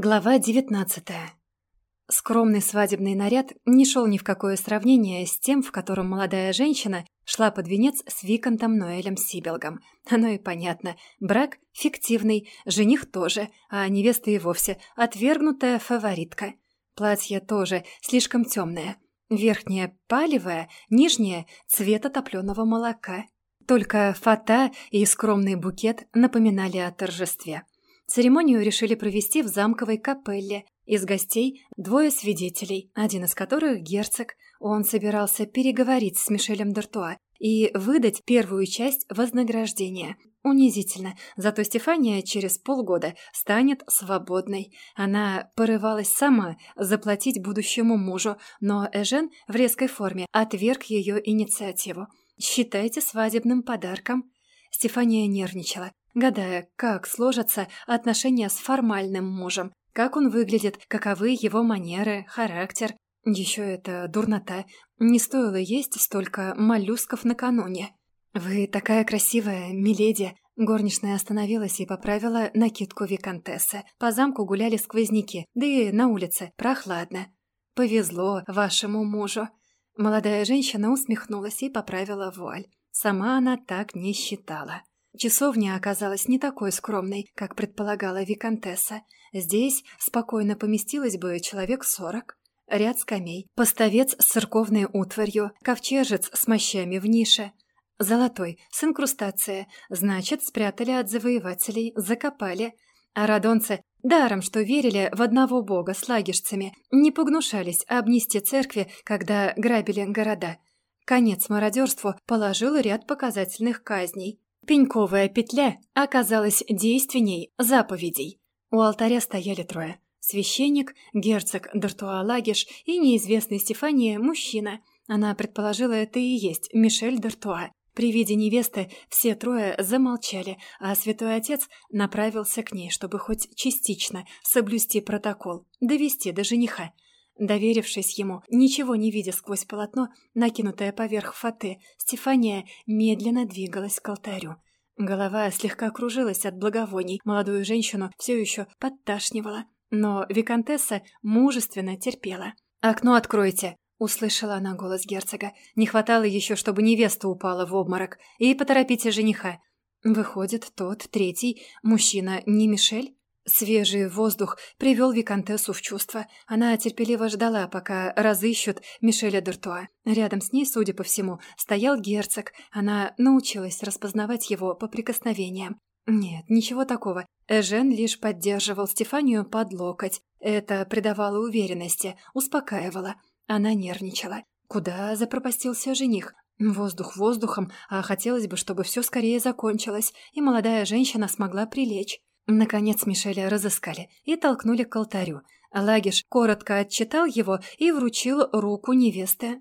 Глава девятнадцатая. Скромный свадебный наряд не шел ни в какое сравнение с тем, в котором молодая женщина шла под венец с Виконтом Ноэлем Сибелгом. Оно и понятно. Брак фиктивный, жених тоже, а невеста и вовсе отвергнутая фаворитка. Платье тоже слишком темное. Верхнее палевое, нижнее цвета топленого молока. Только фата и скромный букет напоминали о торжестве. Церемонию решили провести в замковой капелле. Из гостей двое свидетелей, один из которых герцог. Он собирался переговорить с Мишелем Д'Артуа и выдать первую часть вознаграждения. Унизительно, зато Стефания через полгода станет свободной. Она порывалась сама заплатить будущему мужу, но Эжен в резкой форме отверг ее инициативу. «Считайте свадебным подарком». Стефания нервничала гадая, как сложатся отношения с формальным мужем, как он выглядит, каковы его манеры, характер. Еще это дурнота. Не стоило есть столько моллюсков накануне. «Вы такая красивая, миледи!» Горничная остановилась и поправила накидку виконтессы. По замку гуляли сквозняки, да и на улице прохладно. «Повезло вашему мужу!» Молодая женщина усмехнулась и поправила вуаль. Сама она так не считала. Часовня оказалась не такой скромной, как предполагала Викантесса. Здесь спокойно поместилось бы человек сорок. Ряд скамей, поставец с церковной утварью, ковчежец с мощами в нише. Золотой, с инкрустацией, значит, спрятали от завоевателей, закопали. А радонцы, даром что верили в одного бога с лагерцами, не погнушались обнести церкви, когда грабили города. Конец мародерству положил ряд показательных казней. Пеньковая петля оказалась действенней заповедей. У алтаря стояли трое. Священник, герцог Д'Артуа Лагиш и неизвестный Стефания мужчина. Она предположила, это и есть Мишель Д'Артуа. При виде невесты все трое замолчали, а святой отец направился к ней, чтобы хоть частично соблюсти протокол, довести до жениха. Доверившись ему, ничего не видя сквозь полотно, накинутое поверх фаты, Стефания медленно двигалась к алтарю. Голова слегка кружилась от благовоний, молодую женщину все еще подташнивала, но виконтесса мужественно терпела. «Окно откройте!» — услышала она голос герцога. «Не хватало еще, чтобы невеста упала в обморок. И поторопите жениха». Выходит, тот, третий, мужчина, не Мишель? Свежий воздух привел Викантессу в чувство. Она терпеливо ждала, пока разыщут Мишеля Д'Артуа. Рядом с ней, судя по всему, стоял герцог. Она научилась распознавать его по прикосновениям. Нет, ничего такого. Эжен лишь поддерживал Стефанию под локоть. Это придавало уверенности, успокаивало. Она нервничала. Куда запропастился жених? Воздух воздухом, а хотелось бы, чтобы все скорее закончилось, и молодая женщина смогла прилечь. Наконец Мишеля разыскали и толкнули к алтарю. Лагиш коротко отчитал его и вручил руку невесты.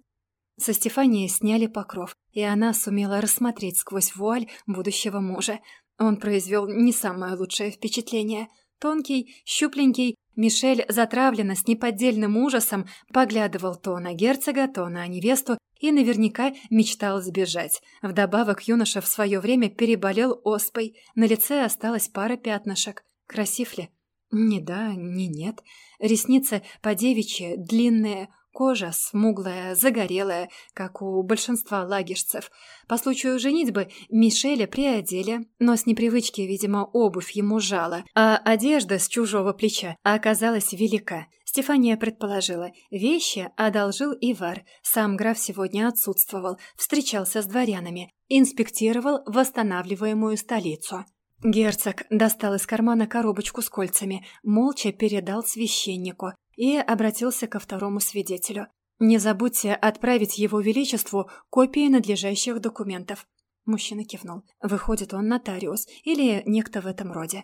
Со Стефанией сняли покров, и она сумела рассмотреть сквозь вуаль будущего мужа. Он произвел не самое лучшее впечатление. Тонкий, щупленький, Мишель затравленно, с неподдельным ужасом, поглядывал то на герцога, то на невесту и наверняка мечтал сбежать. Вдобавок юноша в свое время переболел оспой, на лице осталась пара пятнышек. Красив ли? Не да, не нет. Ресницы по девичьи, длинные, Кожа смуглая, загорелая, как у большинства лагерцев. По случаю женитьбы Мишеля приодели, но с непривычки, видимо, обувь ему жала, а одежда с чужого плеча оказалась велика. Стефания предположила, вещи одолжил Ивар. Сам граф сегодня отсутствовал, встречался с дворянами, инспектировал восстанавливаемую столицу. Герцог достал из кармана коробочку с кольцами, молча передал священнику и обратился ко второму свидетелю. «Не забудьте отправить его величеству копии надлежащих документов». Мужчина кивнул. Выходит, он нотариус или некто в этом роде.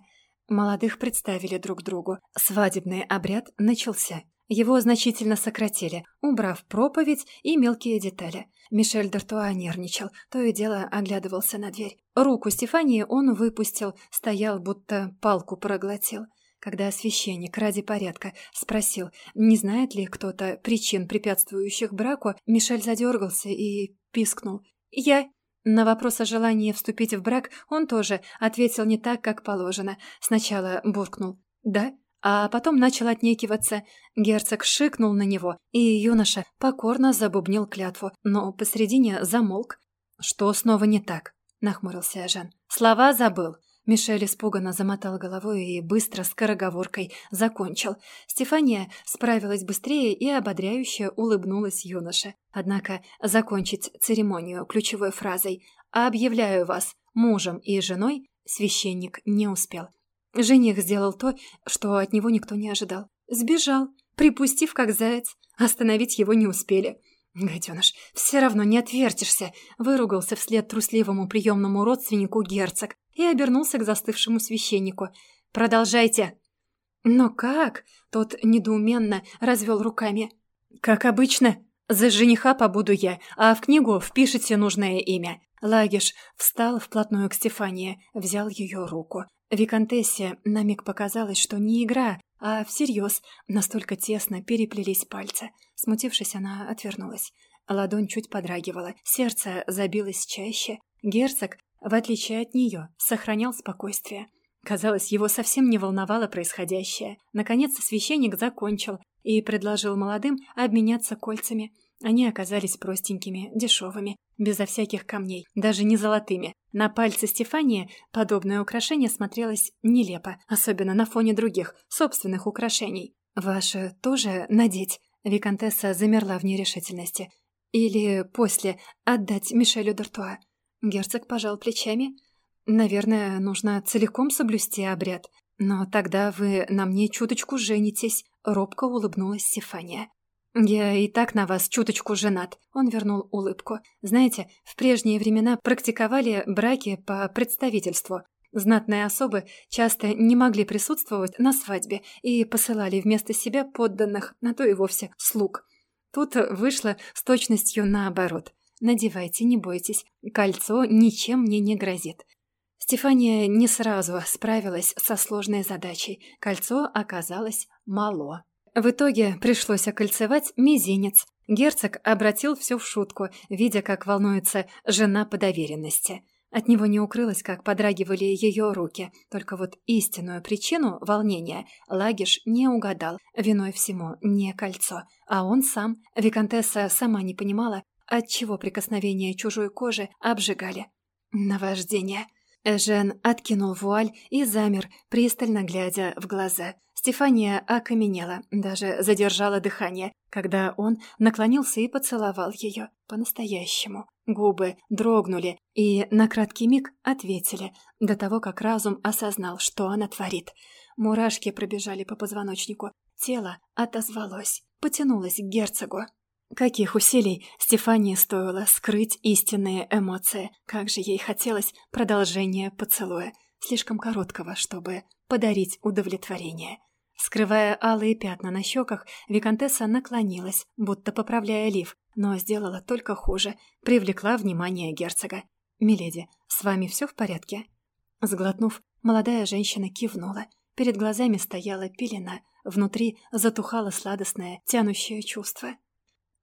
Молодых представили друг другу. Свадебный обряд начался. Его значительно сократили, убрав проповедь и мелкие детали. Мишель Д'Артуа нервничал, то и дело оглядывался на дверь. Руку Стефании он выпустил, стоял, будто палку проглотил. Когда священник ради порядка спросил, не знает ли кто-то причин, препятствующих браку, Мишель задергался и пискнул. «Я...» На вопрос о желании вступить в брак он тоже ответил не так, как положено. Сначала буркнул «да», а потом начал отнекиваться. Герцог шикнул на него, и юноша покорно забубнил клятву, но посредине замолк. «Что снова не так?» — нахмурился Жан. «Слова забыл». Мишель испуганно замотал головой и быстро скороговоркой закончил. Стефания справилась быстрее и ободряюще улыбнулась юноше. Однако закончить церемонию ключевой фразой «Объявляю вас мужем и женой» священник не успел. Жених сделал то, что от него никто не ожидал. Сбежал, припустив как заяц. Остановить его не успели. «Гаденыш, все равно не отвертишься!» — выругался вслед трусливому приемному родственнику герцог и обернулся к застывшему священнику. «Продолжайте!» «Но как?» — тот недоуменно развел руками. «Как обычно, за жениха побуду я, а в книгу впишите нужное имя». Лагиш встал вплотную к Стефании, взял ее руку. Викантессе на миг показалось, что не игра, а всерьез настолько тесно переплелись пальцы. Смутившись, она отвернулась. Ладонь чуть подрагивала, сердце забилось чаще. Герцог, в отличие от нее, сохранял спокойствие. Казалось, его совсем не волновало происходящее. Наконец священник закончил и предложил молодым обменяться кольцами. Они оказались простенькими, дешевыми, безо всяких камней, даже не золотыми. На пальце Стефании подобное украшение смотрелось нелепо, особенно на фоне других, собственных украшений. «Ваше тоже надеть?» Викантесса замерла в нерешительности. «Или после отдать Мишелю Д'Артуа?» Герцог пожал плечами. «Наверное, нужно целиком соблюсти обряд. Но тогда вы на мне чуточку женитесь», — робко улыбнулась Стефания. «Я и так на вас чуточку женат», — он вернул улыбку. «Знаете, в прежние времена практиковали браки по представительству. Знатные особы часто не могли присутствовать на свадьбе и посылали вместо себя подданных, на то и вовсе слуг. Тут вышло с точностью наоборот. Надевайте, не бойтесь, кольцо ничем мне не грозит». Стефания не сразу справилась со сложной задачей. Кольцо оказалось мало. В итоге пришлось окольцевать мизинец. Герцог обратил все в шутку, видя, как волнуется жена по доверенности. От него не укрылось, как подрагивали ее руки. Только вот истинную причину волнения Лагиш не угадал. Виной всему не кольцо, а он сам. Викантесса сама не понимала, от чего прикосновения чужой кожи обжигали. Наваждение. Жен откинул вуаль и замер, пристально глядя в глаза. Стефания окаменела, даже задержала дыхание, когда он наклонился и поцеловал ее по-настоящему. Губы дрогнули и на краткий миг ответили, до того, как разум осознал, что она творит. Мурашки пробежали по позвоночнику, тело отозвалось, потянулось к герцогу. Каких усилий Стефании стоило скрыть истинные эмоции. Как же ей хотелось продолжения поцелуя, слишком короткого, чтобы подарить удовлетворение. Скрывая алые пятна на щеках, Викантесса наклонилась, будто поправляя лиф, но сделала только хуже, привлекла внимание герцога. «Миледи, с вами все в порядке?» Сглотнув, молодая женщина кивнула. Перед глазами стояла пелена, внутри затухало сладостное, тянущее чувство.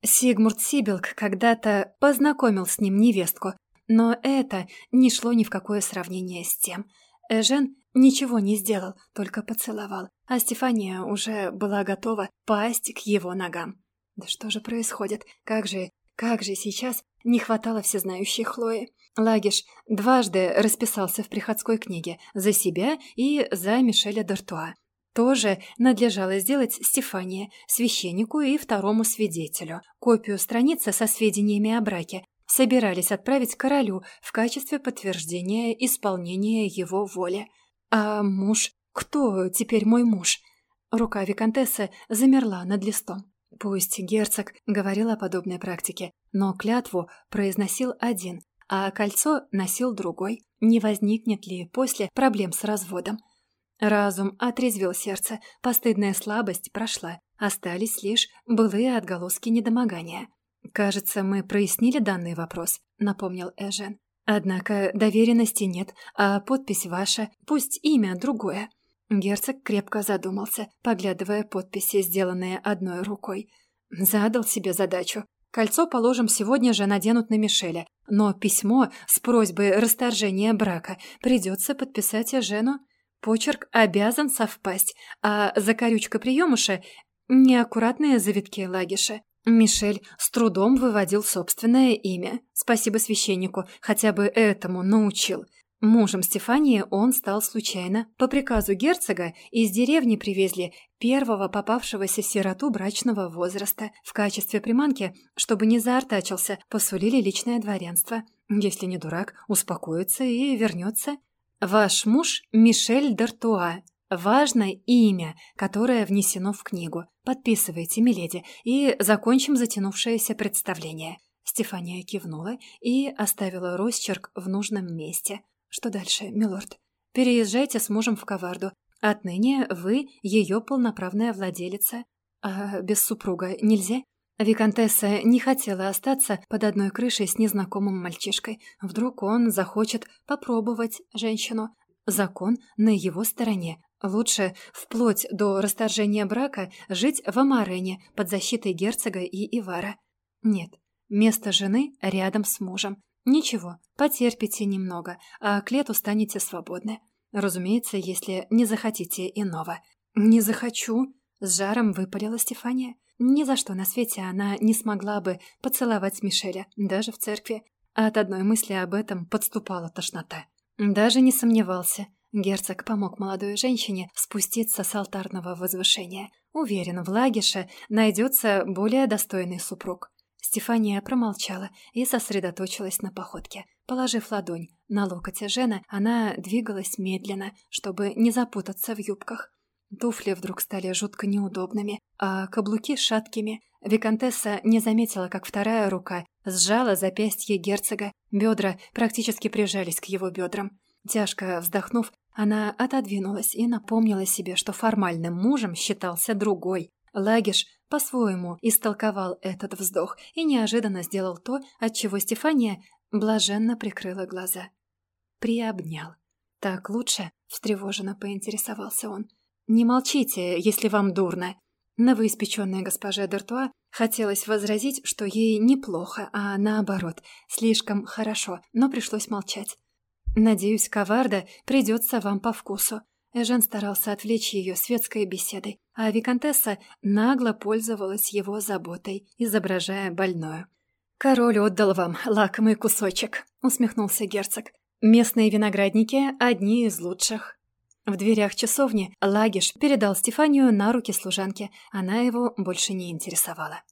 Сигмурт Сибилк когда-то познакомил с ним невестку, но это не шло ни в какое сравнение с тем. Эжен ничего не сделал, только поцеловал, а Стефания уже была готова пасть к его ногам. Да что же происходит? Как же, как же сейчас не хватало всезнающей Хлои? Лагиш дважды расписался в приходской книге за себя и за Мишеля Д'Артуа. Тоже надлежало сделать Стефания, священнику и второму свидетелю. Копию страницы со сведениями о браке собирались отправить королю в качестве подтверждения исполнения его воли. А муж? Кто теперь мой муж? Рука виконтессы замерла над листом. Пусть герцог говорил о подобной практике, но клятву произносил один, а кольцо носил другой. Не возникнет ли после проблем с разводом? Разум отрезвил сердце, постыдная слабость прошла, остались лишь былые отголоски недомогания. «Кажется, мы прояснили данный вопрос», — напомнил Эжен. «Однако доверенности нет, а подпись ваша, пусть имя другое». Герцог крепко задумался, поглядывая подписи, сделанные одной рукой. Задал себе задачу. Кольцо, положим, сегодня же наденут на Мишеля, но письмо с просьбой расторжения брака придется подписать Эжену. Почерк обязан совпасть, а закорючка приемыша — неаккуратные завитки лагиша. Мишель с трудом выводил собственное имя. Спасибо священнику, хотя бы этому научил. Мужем Стефании он стал случайно. По приказу герцога из деревни привезли первого попавшегося сироту брачного возраста. В качестве приманки, чтобы не заортачился, посулили личное дворянство. Если не дурак, успокоится и вернется. Ваш муж Мишель Д'Артуа. Важное имя, которое внесено в книгу. Подписывайте, миледи, и закончим затянувшееся представление. Стефания кивнула и оставила росчерк в нужном месте. Что дальше, милорд? Переезжайте с мужем в Коварду. Отныне вы ее полноправная владелица. А без супруга нельзя? Викантесса не хотела остаться под одной крышей с незнакомым мальчишкой. Вдруг он захочет попробовать женщину. Закон на его стороне. Лучше, вплоть до расторжения брака, жить в Амарене под защитой герцога и Ивара. Нет, место жены рядом с мужем. Ничего, потерпите немного, а к лету станете свободны. Разумеется, если не захотите иного. «Не захочу», — с жаром выпалила Стефания. Ни за что на свете она не смогла бы поцеловать Мишеля, даже в церкви. А от одной мысли об этом подступала тошнота. Даже не сомневался. Герцог помог молодой женщине спуститься с алтарного возвышения. Уверен, в Лагише найдется более достойный супруг. Стефания промолчала и сосредоточилась на походке. Положив ладонь на локоть Жена, она двигалась медленно, чтобы не запутаться в юбках. Туфли вдруг стали жутко неудобными, а каблуки шаткими. Викантесса не заметила, как вторая рука сжала запястье герцога, бедра практически прижались к его бедрам. Тяжко вздохнув, она отодвинулась и напомнила себе, что формальным мужем считался другой. Лагиш по-своему истолковал этот вздох и неожиданно сделал то, от чего Стефания блаженно прикрыла глаза. Приобнял. «Так лучше?» — встревоженно поинтересовался он. «Не молчите, если вам дурно». Новоиспеченная госпожа Д'Артуа хотелось возразить, что ей неплохо, а наоборот, слишком хорошо, но пришлось молчать. «Надеюсь, коварда придется вам по вкусу». Эжен старался отвлечь ее светской беседой, а Викантесса нагло пользовалась его заботой, изображая больную. «Король отдал вам лакомый кусочек», — усмехнулся герцог. «Местные виноградники — одни из лучших». В дверях часовни Лагиш передал Стефанию на руки служанке. Она его больше не интересовала.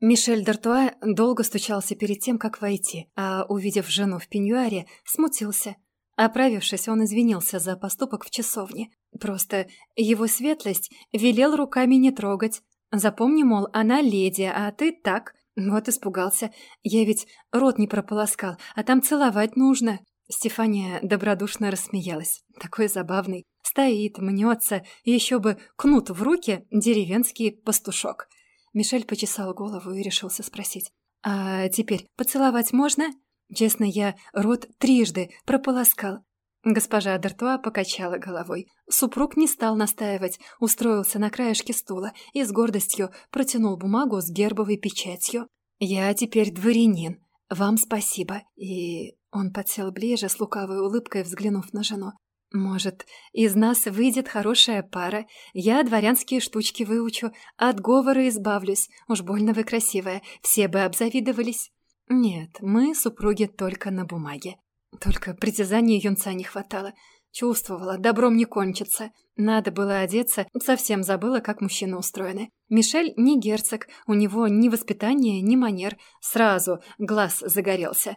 Мишель Д'Артуа долго стучался перед тем, как войти, а, увидев жену в пеньюаре, смутился. Оправившись, он извинился за поступок в часовне. Просто его светлость велел руками не трогать. Запомни, мол, она леди, а ты так. Вот испугался. Я ведь рот не прополоскал, а там целовать нужно. Стефания добродушно рассмеялась. Такой забавный. Стоит, мнется, еще бы кнут в руки деревенский пастушок. Мишель почесал голову и решился спросить. «А теперь поцеловать можно?» Честно, я рот трижды прополоскал. Госпожа Д'Артуа покачала головой. Супруг не стал настаивать, устроился на краешке стула и с гордостью протянул бумагу с гербовой печатью. «Я теперь дворянин. Вам спасибо». И он подсел ближе, с лукавой улыбкой взглянув на жену. «Может, из нас выйдет хорошая пара. Я дворянские штучки выучу, от говора избавлюсь. Уж больно вы красивая, все бы обзавидовались». «Нет, мы супруги только на бумаге. Только притязаний юнца не хватало. Чувствовала, добром не кончится. Надо было одеться, совсем забыла, как мужчины устроены. Мишель не герцог, у него ни воспитания, ни манер. Сразу глаз загорелся.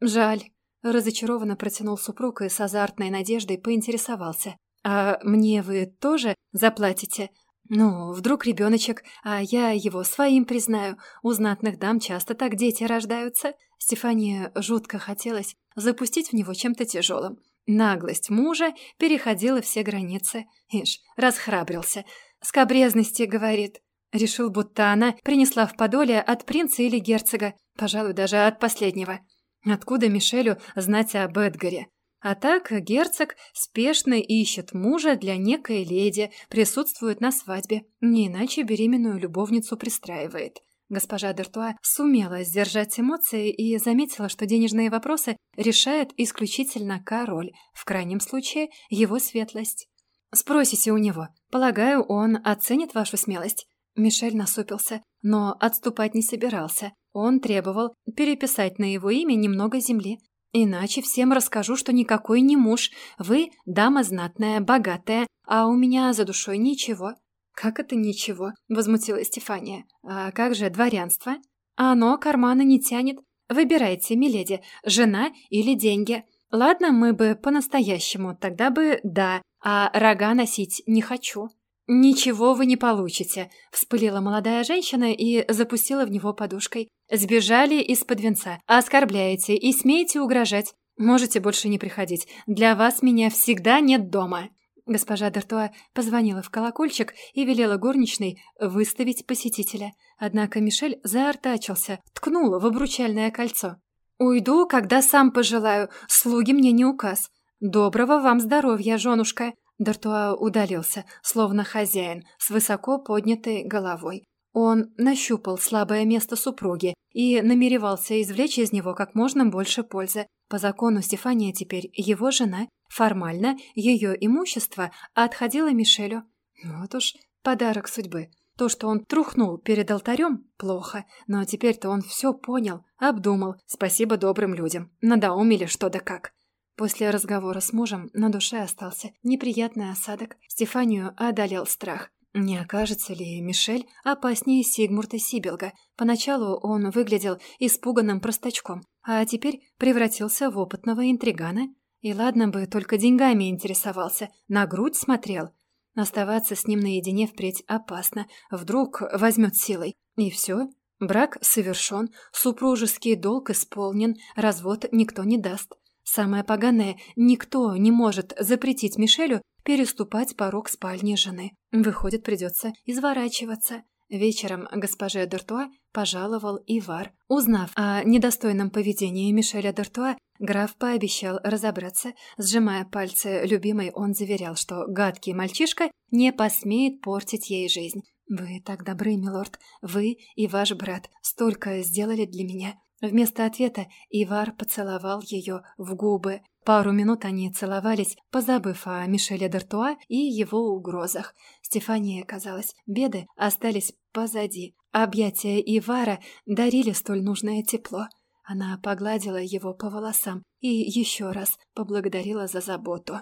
Жаль. Разочарованно протянул супруг и с азартной надеждой поинтересовался. «А мне вы тоже заплатите?» «Ну, вдруг ребеночек, а я его своим признаю. У знатных дам часто так дети рождаются». Стефания жутко хотелось запустить в него чем-то тяжелым. Наглость мужа переходила все границы. Ишь, расхрабрился. «Скобрезности», — говорит. Решил, будто она принесла в подоле от принца или герцога, пожалуй, даже от последнего. Откуда Мишелю знать об Эдгаре? А так герцог спешно ищет мужа для некой леди, присутствует на свадьбе, не иначе беременную любовницу пристраивает. Госпожа Д'Артуа сумела сдержать эмоции и заметила, что денежные вопросы решает исключительно король, в крайнем случае его светлость. Спросите у него. Полагаю, он оценит вашу смелость». Мишель насупился, но отступать не собирался. Он требовал переписать на его имя немного земли. «Иначе всем расскажу, что никакой не муж. Вы дама знатная, богатая, а у меня за душой ничего». «Как это ничего?» — возмутилась Стефания. «А как же дворянство?» «Оно кармана не тянет. Выбирайте, миледи, жена или деньги. Ладно, мы бы по-настоящему, тогда бы да, а рога носить не хочу». «Ничего вы не получите», — вспылила молодая женщина и запустила в него подушкой. «Сбежали из-под венца, оскорбляете и смеете угрожать. Можете больше не приходить. Для вас меня всегда нет дома». Госпожа Д'Артуа позвонила в колокольчик и велела горничной выставить посетителя. Однако Мишель заортачился, ткнул в обручальное кольцо. «Уйду, когда сам пожелаю. Слуги мне не указ. Доброго вам здоровья, женушка!» Д'Артуа удалился, словно хозяин, с высоко поднятой головой. Он нащупал слабое место супруги и намеревался извлечь из него как можно больше пользы. По закону Стефания теперь его жена, формально ее имущество отходило Мишелю. Вот уж подарок судьбы. То, что он трухнул перед алтарем, плохо, но теперь-то он все понял, обдумал. Спасибо добрым людям. Надоумили что да как. После разговора с мужем на душе остался неприятный осадок. Стефанию одолел страх. Не окажется ли Мишель опаснее Сигмурта Сибилга? Поначалу он выглядел испуганным простачком, а теперь превратился в опытного интригана. И ладно бы только деньгами интересовался, на грудь смотрел. Оставаться с ним наедине впредь опасно, вдруг возьмет силой. И все, брак совершен, супружеский долг исполнен, развод никто не даст. Самое поганое, никто не может запретить Мишелю переступать порог спальни жены. Выходит, придется изворачиваться. Вечером госпоже Д'Артуа пожаловал Ивар. Узнав о недостойном поведении Мишеля Д'Артуа, граф пообещал разобраться. Сжимая пальцы любимой, он заверял, что гадкий мальчишка не посмеет портить ей жизнь. «Вы так добры, милорд. Вы и ваш брат столько сделали для меня. Вместо ответа Ивар поцеловал ее в губы. Пару минут они целовались, позабыв о Мишеле Д'Артуа и его угрозах. Стефания, казалось, беды остались позади. Объятия Ивара дарили столь нужное тепло. Она погладила его по волосам и еще раз поблагодарила за заботу.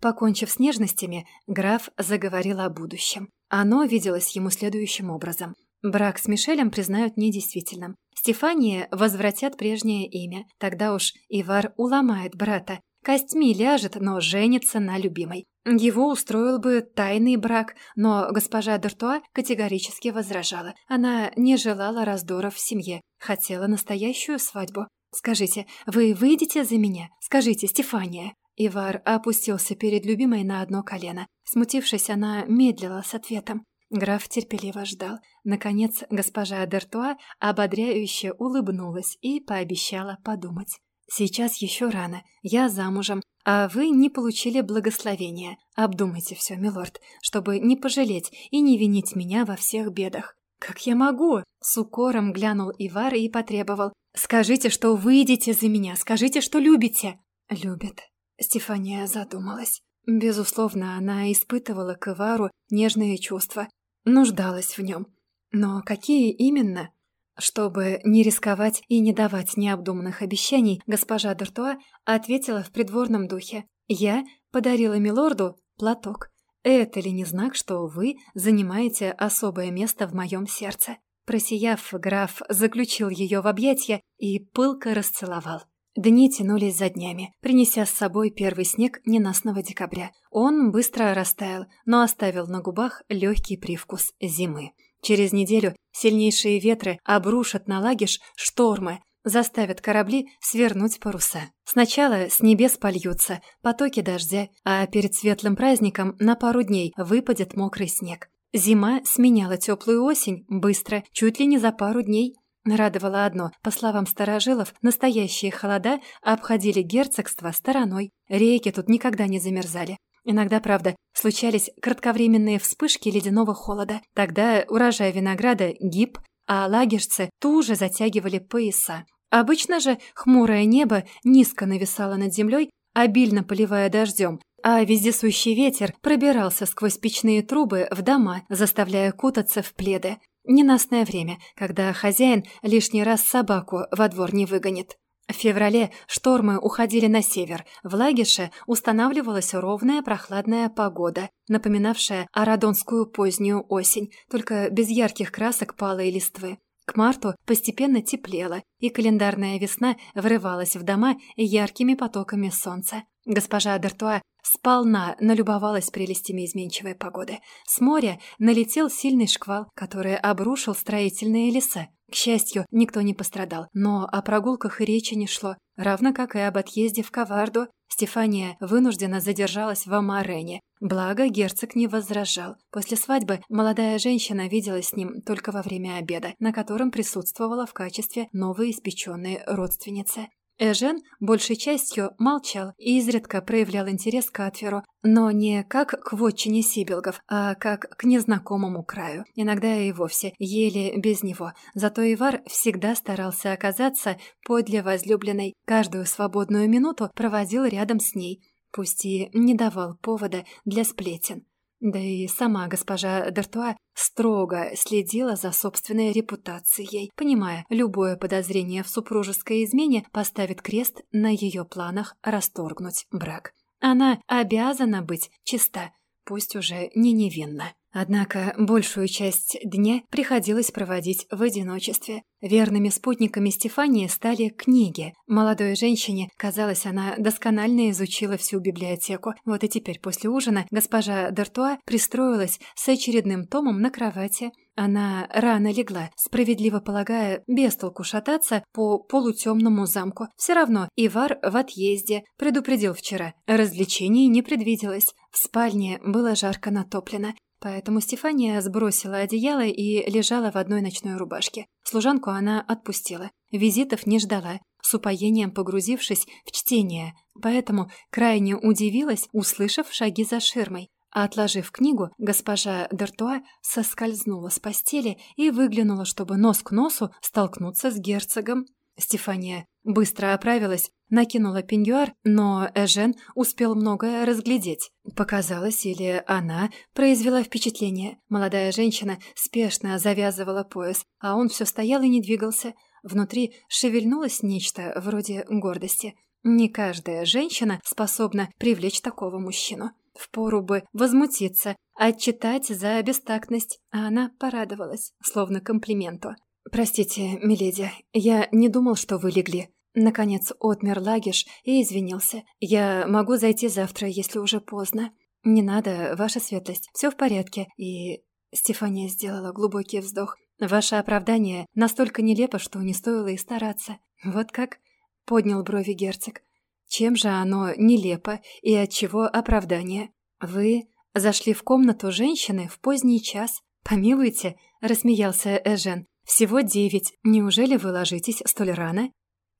Покончив с нежностями, граф заговорил о будущем. Оно виделось ему следующим образом. Брак с Мишелем признают недействительным. Стефания возвратят прежнее имя. Тогда уж Ивар уломает брата. Костьми ляжет, но женится на любимой. Его устроил бы тайный брак, но госпожа Д'Артуа категорически возражала. Она не желала раздоров в семье, хотела настоящую свадьбу. «Скажите, вы выйдете за меня? Скажите, Стефания!» Ивар опустился перед любимой на одно колено. Смутившись, она медлила с ответом. Граф терпеливо ждал. Наконец, госпожа Д'Артуа ободряюще улыбнулась и пообещала подумать. «Сейчас еще рано. Я замужем, а вы не получили благословения. Обдумайте все, милорд, чтобы не пожалеть и не винить меня во всех бедах». «Как я могу?» — с укором глянул Ивар и потребовал. «Скажите, что выйдете за меня, скажите, что любите». «Любит». Стефания задумалась. Безусловно, она испытывала к Ивару нежные чувства, нуждалась в нем. Но какие именно? Чтобы не рисковать и не давать необдуманных обещаний, госпожа Д'Артуа ответила в придворном духе. «Я подарила милорду платок. Это ли не знак, что вы занимаете особое место в моем сердце?» Просияв, граф заключил ее в объятья и пылко расцеловал. Дни тянулись за днями, принеся с собой первый снег ненастного декабря. Он быстро растаял, но оставил на губах легкий привкус зимы. Через неделю сильнейшие ветры обрушат на лагиш штормы, заставят корабли свернуть паруса. Сначала с небес польются потоки дождя, а перед светлым праздником на пару дней выпадет мокрый снег. Зима сменяла теплую осень быстро, чуть ли не за пару дней. Радовало одно, по словам старожилов, настоящие холода обходили герцогство стороной. Реки тут никогда не замерзали. Иногда, правда, случались кратковременные вспышки ледяного холода. Тогда урожай винограда гиб, а лагерцы туже затягивали пояса. Обычно же хмурое небо низко нависало над землей, обильно поливая дождем, а вездесущий ветер пробирался сквозь печные трубы в дома, заставляя кутаться в пледы. Ненастное время, когда хозяин лишний раз собаку во двор не выгонит. В феврале штормы уходили на север. В Лагише устанавливалась ровная прохладная погода, напоминавшая арадонскую позднюю осень, только без ярких красок палой листвы. К марту постепенно теплело, и календарная весна врывалась в дома яркими потоками солнца. Госпожа Д'Артуа сполна налюбовалась прелестями изменчивой погоды. С моря налетел сильный шквал, который обрушил строительные леса. К счастью, никто не пострадал, но о прогулках и речи не шло, равно как и об отъезде в Коварду. Стефания вынуждена задержалась в Амарене. Благо, герцог не возражал. После свадьбы молодая женщина виделась с ним только во время обеда, на котором присутствовала в качестве новоиспеченной родственницы. Эжен большей частью молчал и изредка проявлял интерес к Атверу, но не как к вотчине Сибилгов, а как к незнакомому краю. Иногда и вовсе еле без него. Зато Ивар всегда старался оказаться подле возлюбленной. Каждую свободную минуту проводил рядом с ней, пусть и не давал повода для сплетен. Да и сама госпожа Д'Артуа строго следила за собственной репутацией, понимая, любое подозрение в супружеской измене поставит крест на ее планах расторгнуть брак. Она обязана быть чиста, пусть уже не невинна. Однако большую часть дня приходилось проводить в одиночестве. Верными спутниками Стефании стали книги. Молодой женщине, казалось, она досконально изучила всю библиотеку. Вот и теперь после ужина госпожа Д'Артуа пристроилась с очередным томом на кровати. Она рано легла, справедливо полагая, без толку шататься по полутемному замку. Все равно Ивар в отъезде, предупредил вчера. Развлечений не предвиделось. В спальне было жарко натоплено. Поэтому Стефания сбросила одеяло и лежала в одной ночной рубашке. Служанку она отпустила. Визитов не ждала, с упоением погрузившись в чтение. Поэтому крайне удивилась, услышав шаги за ширмой. А отложив книгу, госпожа Д'Артуа соскользнула с постели и выглянула, чтобы нос к носу столкнуться с герцогом. Стефания быстро оправилась, накинула пеньюар, но Эжен успел многое разглядеть. Показалось, или она произвела впечатление. Молодая женщина спешно завязывала пояс, а он все стоял и не двигался. Внутри шевельнулось нечто вроде гордости. Не каждая женщина способна привлечь такого мужчину. Впору бы возмутиться, отчитать за бестактность, а она порадовалась, словно комплименту. «Простите, миледи, я не думал, что вы легли». Наконец отмер Лагиш и извинился. «Я могу зайти завтра, если уже поздно». «Не надо, ваша светлость, все в порядке». И Стефания сделала глубокий вздох. «Ваше оправдание настолько нелепо, что не стоило и стараться». «Вот как?» — поднял брови герцог. «Чем же оно нелепо и от чего оправдание?» «Вы зашли в комнату женщины в поздний час. Помилуйте», — рассмеялся Эжен. Всего девять. Неужели вы ложитесь столь рано?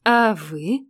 А вы?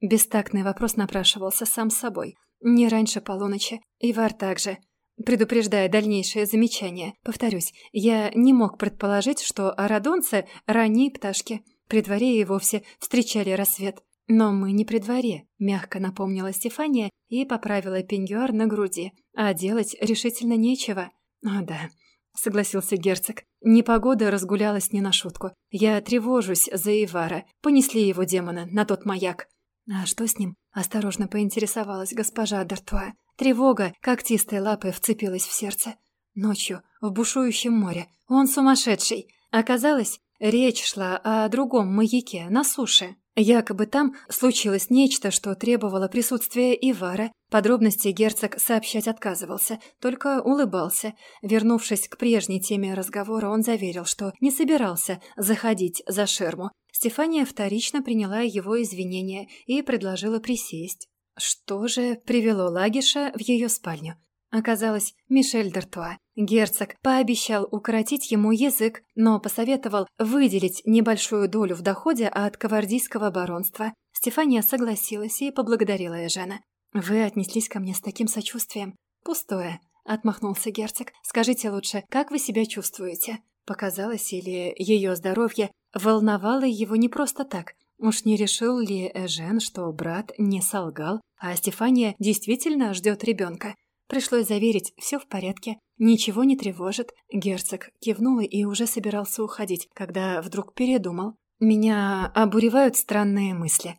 Бестактный вопрос напрашивался сам собой. Не раньше полуночи. Ивар также. Предупреждая дальнейшее замечание, повторюсь, я не мог предположить, что арадонцы — ранние пташки. При дворе и вовсе встречали рассвет. Но мы не при дворе, мягко напомнила Стефания и поправила пеньюар на груди. А делать решительно нечего. О да, — согласился герцог. Непогода разгулялась не на шутку. Я тревожусь за Ивара. Понесли его демона на тот маяк. «А что с ним?» — осторожно поинтересовалась госпожа Д'Артуа. Тревога когтистой лапой вцепилась в сердце. Ночью, в бушующем море. Он сумасшедший. Оказалось, речь шла о другом маяке на суше. Якобы там случилось нечто, что требовало присутствия Ивара. Подробности герцог сообщать отказывался, только улыбался. Вернувшись к прежней теме разговора, он заверил, что не собирался заходить за ширму. Стефания вторично приняла его извинения и предложила присесть. Что же привело Лагиша в ее спальню? Оказалось, Мишель Д'Артуа. Герцог пообещал укоротить ему язык, но посоветовал выделить небольшую долю в доходе от кавардийского баронства. Стефания согласилась и поблагодарила Эжена. «Вы отнеслись ко мне с таким сочувствием?» «Пустое», — отмахнулся герцог. «Скажите лучше, как вы себя чувствуете?» Показалось, или ее здоровье волновало его не просто так. Уж не решил ли Эжен, что брат не солгал, а Стефания действительно ждет ребенка? Пришлось заверить, все в порядке, ничего не тревожит. Герцог кивнул и уже собирался уходить, когда вдруг передумал. Меня обуревают странные мысли.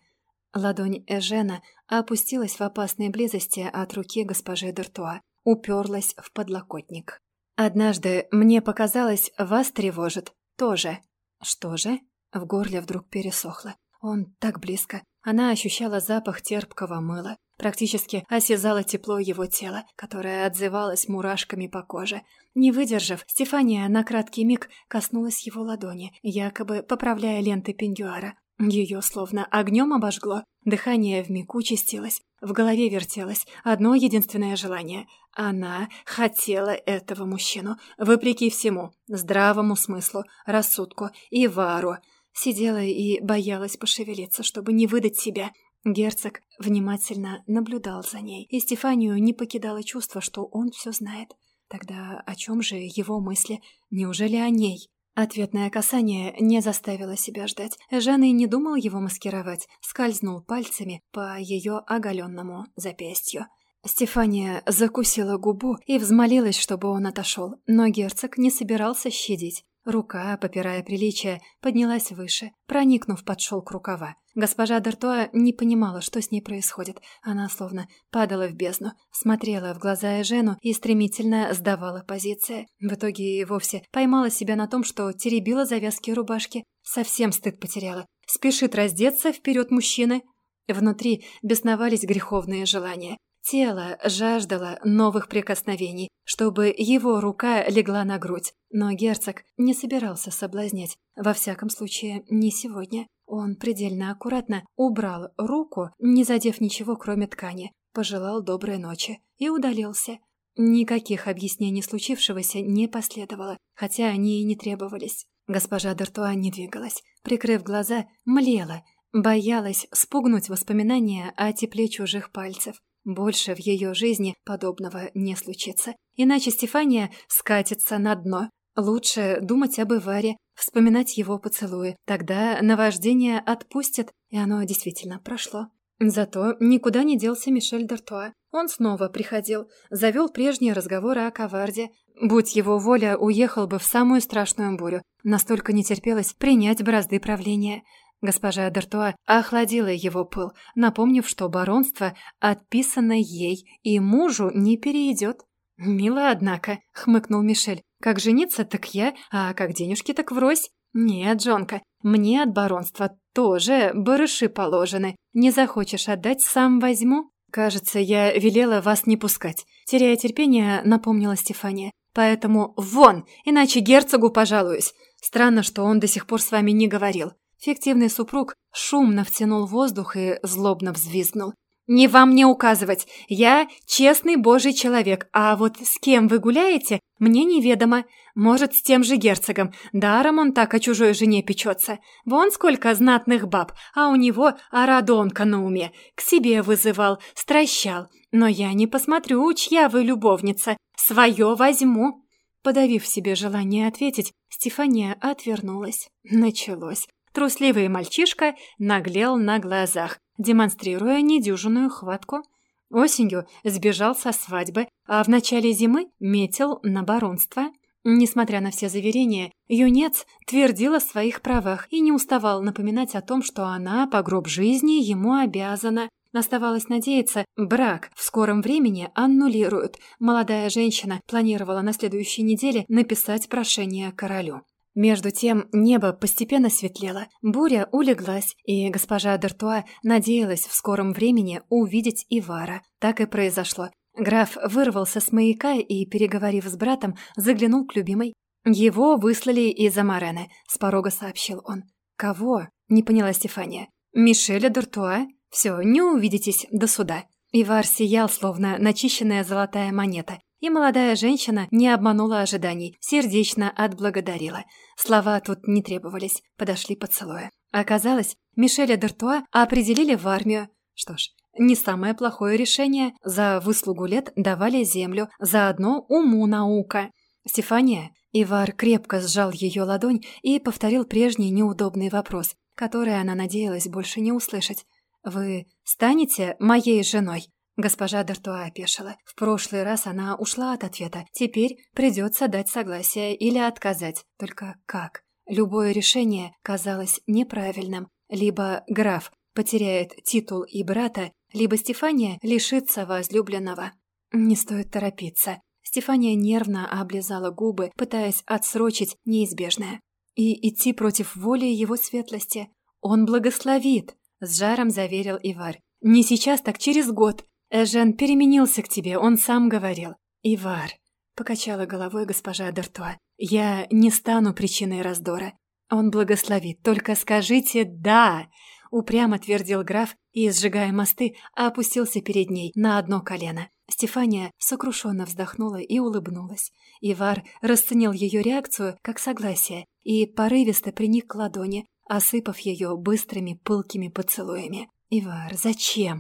Ладонь Эжена опустилась в опасной близости от руки госпожи Д'Артуа, уперлась в подлокотник. «Однажды мне показалось, вас тревожит. Тоже». «Что же?» В горле вдруг пересохло. Он так близко. Она ощущала запах терпкого мыла, практически осязала тепло его тела, которое отзывалось мурашками по коже. Не выдержав, Стефания на краткий миг коснулась его ладони, якобы поправляя ленты пеньюара. Ее словно огнем обожгло, дыхание вмиг участилось, в голове вертелось одно единственное желание. Она хотела этого мужчину, вопреки всему, здравому смыслу, рассудку и вару — Сидела и боялась пошевелиться, чтобы не выдать себя. Герцог внимательно наблюдал за ней, и Стефанию не покидало чувство, что он все знает. Тогда о чем же его мысли? Неужели о ней? Ответное касание не заставило себя ждать. Жан не думал его маскировать, скользнул пальцами по ее оголенному запястью. Стефания закусила губу и взмолилась, чтобы он отошел, но герцог не собирался щадить. Рука, попирая приличие, поднялась выше, проникнув под шелк рукава. Госпожа Д'Артуа не понимала, что с ней происходит. Она словно падала в бездну, смотрела в глаза Эжену и стремительно сдавала позиции. В итоге и вовсе поймала себя на том, что теребила завязки рубашки. Совсем стыд потеряла. Спешит раздеться вперед мужчины. Внутри бесновались греховные желания. Тело жаждало новых прикосновений, чтобы его рука легла на грудь. Но герцог не собирался соблазнять. Во всяком случае, не сегодня. Он предельно аккуратно убрал руку, не задев ничего, кроме ткани, пожелал доброй ночи и удалился. Никаких объяснений случившегося не последовало, хотя они и не требовались. Госпожа Д'Артуа не двигалась, прикрыв глаза, млела, боялась спугнуть воспоминания о тепле чужих пальцев. Больше в ее жизни подобного не случится. Иначе Стефания скатится на дно. Лучше думать об Иваре, вспоминать его поцелуи. Тогда наваждение отпустит, и оно действительно прошло. Зато никуда не делся Мишель Д'Артуа. Он снова приходил, завел прежние разговоры о коварде. Будь его воля, уехал бы в самую страшную бурю. Настолько не терпелось принять бразды правления. Госпожа Д'Артуа охладила его пыл, напомнив, что баронство отписано ей и мужу не перейдет. «Мило, однако», — хмыкнул Мишель. «Как жениться, так я, а как денежки, так врозь». «Нет, Джонка, мне от баронства тоже барыши положены. Не захочешь отдать, сам возьму». «Кажется, я велела вас не пускать», — теряя терпение, напомнила Стефания. «Поэтому вон, иначе герцогу пожалуюсь. Странно, что он до сих пор с вами не говорил. Фиктивный супруг шумно втянул воздух и злобно взвизгнул. «Не вам мне указывать. Я честный божий человек, а вот с кем вы гуляете, мне неведомо. Может, с тем же герцогом. Даром он так о чужой жене печется. Вон сколько знатных баб, а у него арадонка на уме. К себе вызывал, стращал. Но я не посмотрю, чья вы любовница. Свое возьму». Подавив себе желание ответить, Стефания отвернулась. Началось. Трусливый мальчишка наглел на глазах, демонстрируя недюжинную хватку. Осенью сбежал со свадьбы, а в начале зимы метил на баронство. Несмотря на все заверения, юнец твердил о своих правах и не уставал напоминать о том, что она по гроб жизни ему обязана. Оставалось надеяться, брак в скором времени аннулируют. Молодая женщина планировала на следующей неделе написать прошение королю. Между тем небо постепенно светлело, буря улеглась, и госпожа Д'Артуа надеялась в скором времени увидеть Ивара. Так и произошло. Граф вырвался с маяка и, переговорив с братом, заглянул к любимой. «Его выслали из Амарены», — с порога сообщил он. «Кого?» — не поняла Стефания. «Мишеля Д'Артуа? Все, не увидитесь до суда». Ивар сиял, словно начищенная золотая монета, и молодая женщина не обманула ожиданий, сердечно отблагодарила. Слова тут не требовались, подошли поцелуя. Оказалось, Мишеля Д'Артуа определили в армию. Что ж, не самое плохое решение. За выслугу лет давали землю, заодно уму наука. Стефания, Ивар крепко сжал ее ладонь и повторил прежний неудобный вопрос. которые она надеялась больше не услышать. «Вы станете моей женой?» Госпожа Д'Артуа опешила. В прошлый раз она ушла от ответа. Теперь придется дать согласие или отказать. Только как? Любое решение казалось неправильным. Либо граф потеряет титул и брата, либо Стефания лишится возлюбленного. Не стоит торопиться. Стефания нервно облизала губы, пытаясь отсрочить неизбежное. И идти против воли его светлости. Он благословит, с жаром заверил Ивар. Не сейчас, так через год. Эжен переменился к тебе, он сам говорил. Ивар, покачала головой госпожа Д'Артуа. Я не стану причиной раздора. Он благословит, только скажите «да». Упрямо твердил граф и, сжигая мосты, опустился перед ней на одно колено. Стефания сокрушенно вздохнула и улыбнулась. Ивар расценил ее реакцию как согласие и порывисто приник к ладони, осыпав ее быстрыми пылкими поцелуями. «Ивар, зачем?»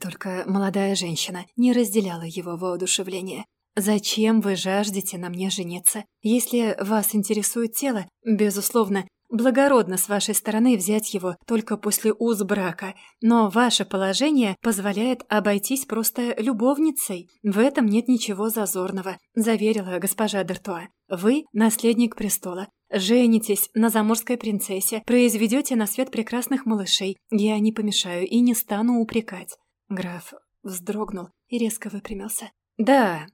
Только молодая женщина не разделяла его воодушевление. «Зачем вы жаждете на мне жениться? Если вас интересует тело, безусловно, Благородно с вашей стороны взять его только после уз брака, но ваше положение позволяет обойтись просто любовницей. В этом нет ничего зазорного», — заверила госпожа Д'Артуа. «Вы — наследник престола. Женитесь на заморской принцессе, произведете на свет прекрасных малышей. Я не помешаю и не стану упрекать». Граф вздрогнул и резко выпрямился. «Да,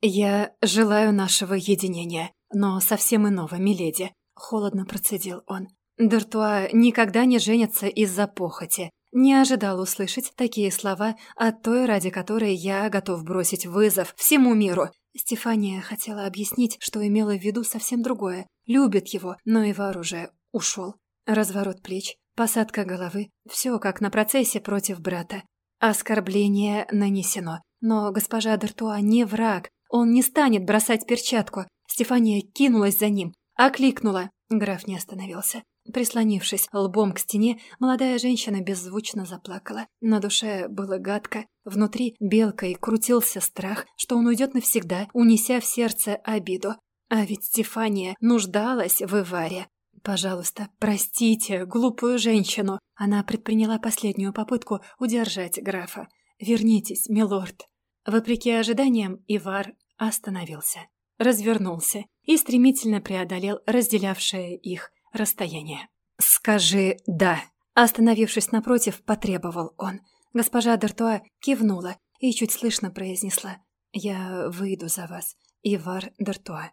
я желаю нашего единения, но совсем иного, миледи. Холодно процедил он. Д'Артуа никогда не женится из-за похоти. Не ожидал услышать такие слова от той, ради которой я готов бросить вызов всему миру. Стефания хотела объяснить, что имела в виду совсем другое. Любит его, но Ивар уже ушел. Разворот плеч, посадка головы — все как на процессе против брата. Оскорбление нанесено. Но госпожа Д'Артуа не враг. Он не станет бросать перчатку. Стефания кинулась за ним, Окликнула. Граф не остановился. Прислонившись лбом к стене, молодая женщина беззвучно заплакала. На душе было гадко. Внутри белкой крутился страх, что он уйдет навсегда, унеся в сердце обиду. А ведь Стефания нуждалась в Иваре. «Пожалуйста, простите глупую женщину». Она предприняла последнюю попытку удержать графа. «Вернитесь, милорд». Вопреки ожиданиям, Ивар остановился развернулся и стремительно преодолел разделявшее их расстояние. «Скажи «да». Остановившись напротив, потребовал он. Госпожа Д'Артуа кивнула и чуть слышно произнесла «Я выйду за вас, Ивар Д'Артуа».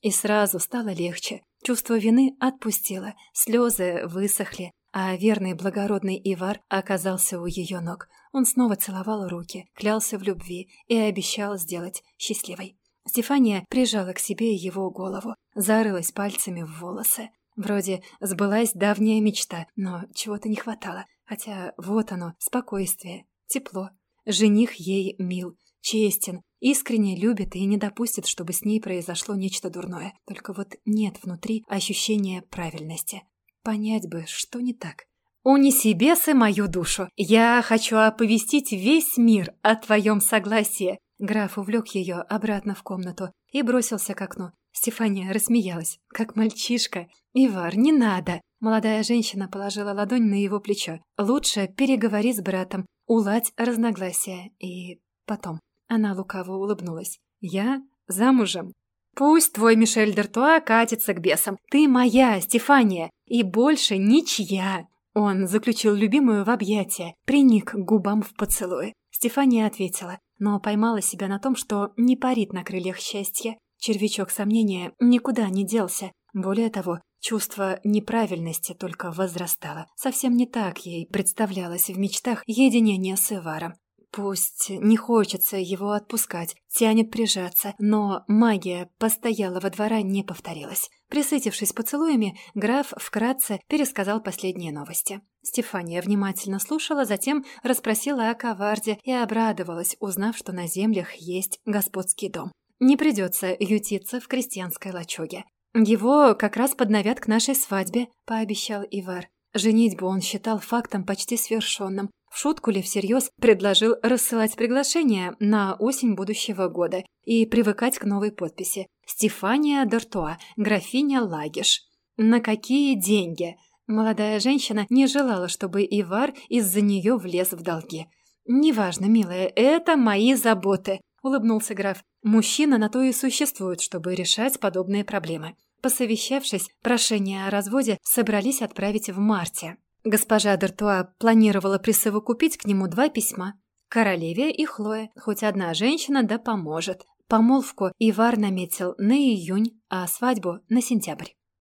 И сразу стало легче. Чувство вины отпустило, слезы высохли, а верный благородный Ивар оказался у ее ног. Он снова целовал руки, клялся в любви и обещал сделать счастливой. Стефания прижала к себе его голову, зарылась пальцами в волосы. Вроде сбылась давняя мечта, но чего-то не хватало. Хотя вот оно, спокойствие, тепло. Жених ей мил, честен, искренне любит и не допустит, чтобы с ней произошло нечто дурное. Только вот нет внутри ощущения правильности. Понять бы, что не так. «Унеси бесы мою душу. Я хочу оповестить весь мир о твоем согласии. Граф увлек ее обратно в комнату и бросился к окну. Стефания рассмеялась, как мальчишка. «Ивар, не надо!» Молодая женщина положила ладонь на его плечо. «Лучше переговори с братом, уладь разногласия. И потом...» Она лукаво улыбнулась. «Я замужем. Пусть твой Мишель Д'Артуа катится к бесам. Ты моя, Стефания, и больше ничья!» Он заключил любимую в объятия, приник к губам в поцелуе. Стефания ответила, но поймала себя на том, что не парит на крыльях счастья. Червячок сомнения никуда не делся. Более того, чувство неправильности только возрастало. Совсем не так ей представлялось в мечтах единение с Иваром. Пусть не хочется его отпускать, тянет прижаться, но магия постоялого двора не повторилась. Присытившись поцелуями, граф вкратце пересказал последние новости. Стефания внимательно слушала, затем расспросила о коварде и обрадовалась, узнав, что на землях есть господский дом. Не придется ютиться в крестьянской лачуге. «Его как раз подновят к нашей свадьбе», — пообещал Ивар. Женитьбу он считал фактом почти свершенным. В шутку ли всерьез предложил рассылать приглашение на осень будущего года и привыкать к новой подписи. «Стефания Д'Артуа, графиня Лагиш». «На какие деньги?» Молодая женщина не желала, чтобы Ивар из-за нее влез в долги. «Неважно, милая, это мои заботы», — улыбнулся граф. «Мужчина на то и существует, чтобы решать подобные проблемы». Посовещавшись, прошение о разводе собрались отправить в марте. Госпожа Д'Артуа планировала присовокупить к нему два письма. Королеве и Хлое. Хоть одна женщина да поможет. Помолвку Ивар наметил на июнь, а свадьбу — на сентябрь.